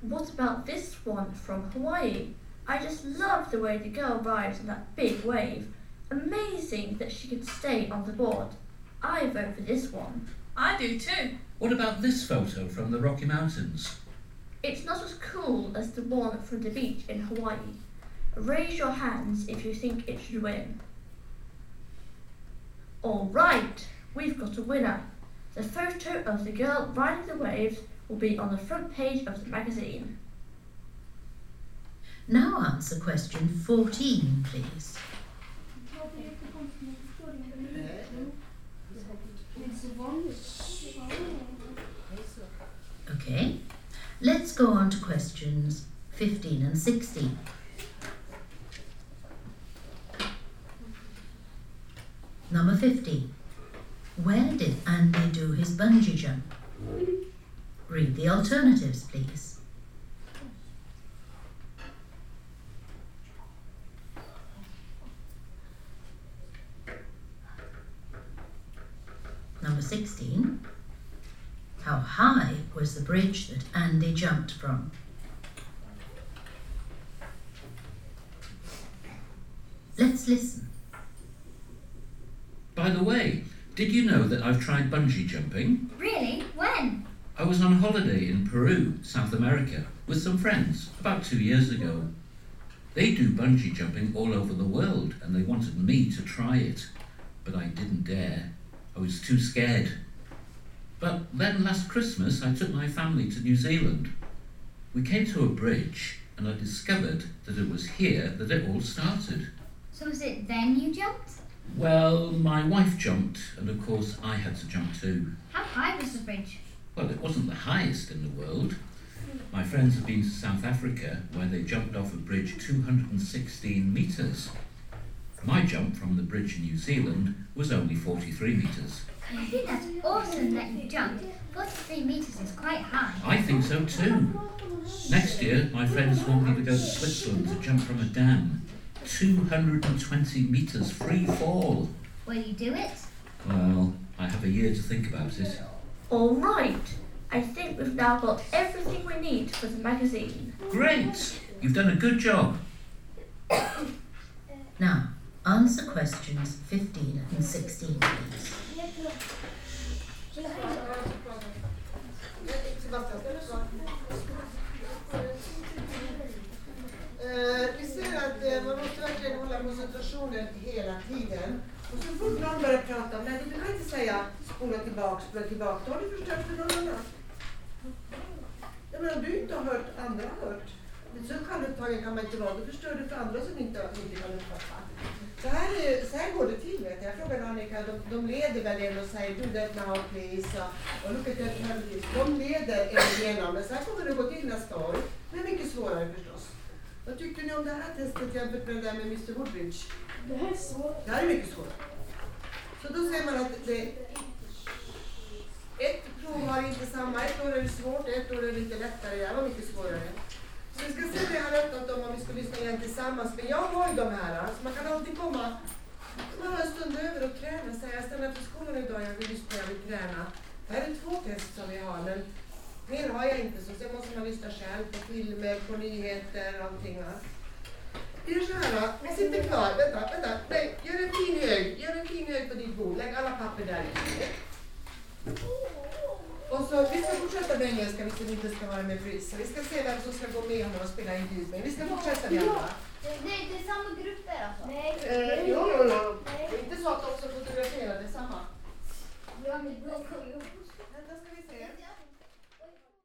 What about this one from Hawaii? I just love the way the girl rides on that big wave. Amazing that she can stay on the board. I vote for this one. I do too. What about this photo from the Rocky Mountains? It's not as cool as the one from the beach in Hawaii. Raise your hands if you think it should win. All right, we've got a winner. The photo of the girl riding the waves will be on the front page of the magazine. Now answer question 14, please. Okay, let's go on to questions 15 and 16. Number 15. Where did Andy do his bungee jump? Read the alternatives, please. Number 16. How high was the bridge that Andy jumped from? Let's listen. By the way, did you know that I've tried bungee jumping? Really? When? I was on holiday in Peru, South America, with some friends about two years ago. They do bungee jumping all over the world and they wanted me to try it, but I didn't dare. I was too scared. But then last Christmas I took my family to New Zealand. We came to a bridge and I discovered that it was here that it all started. So was it then you jumped? Well, my wife jumped, and of course I had to jump too. How high was the bridge? Well, it wasn't the highest in the world. My friends have been to South Africa where they jumped off a bridge 216 metres. My jump from the bridge in New Zealand was only 43 metres. I think that's awesome that you jumped. 43 metres is quite high. I think so too. Next year, my friends want me to go to Switzerland to jump from a dam. 220 metres free fall. Will you do it? Well, I have a year to think about it. All right, I think we've now got everything we need for the magazine. Great! You've done a good job. Now, answer questions 15 and 16, please. Eh, vi ser att eh, man måste verkligen hålla koncentrationen hela tiden. Och så fort någon börjar prata, nej du kan inte säga spola tillbaka, spola tillbaka, då har du förstört för någon annan. Jag menar, om du inte har hört, andra har hört. Så självupptagen kan man inte vara, då förstör du för andra som inte, inte kan uppfatta. Så här, är, så här går det till vet jag. Jag frågade Annika, de, de leder väl en och säger do that now please. Och look at that now please. De leder en igenom, men så här kommer det gå till nästa år. Är mycket svårare förstås. Vad tyckte ni om det här testet jämfört med det där med Mr Woodbridge? Det här är svårt. Det här är mycket svårt. Så då ser man att det, inte samma, ett år är det svårt, ett år är det lite lättare, det här var mycket svårare. Så vi ska se vad jag har öppnat dem om vi ska lyssna igen tillsammans. Men jag har ju de här, så man kan alltid komma man har en stund över och träna. Säga, jag stannar på skolan idag, jag vill lyssna, jag vill träna. Det här är två test som vi har, men mer har jag inte. Så sen måste man lyssna själv på filmer, på nyheter och allting. Va? Gör så här, vi sitter kvar. Vänta, vänta. Nej, gör en fin hög. Gör en fin hög på ditt bord. Lägg alla papper där i. Och så, vi ska fortsätta med engelska, vi som inte ska vara med Breeze. Vi ska se vem som ska gå med honom och spela in ljud med. Vi ska fortsätta med alla. Det, det, är samma grupper alltså? Nej. Eh, jo.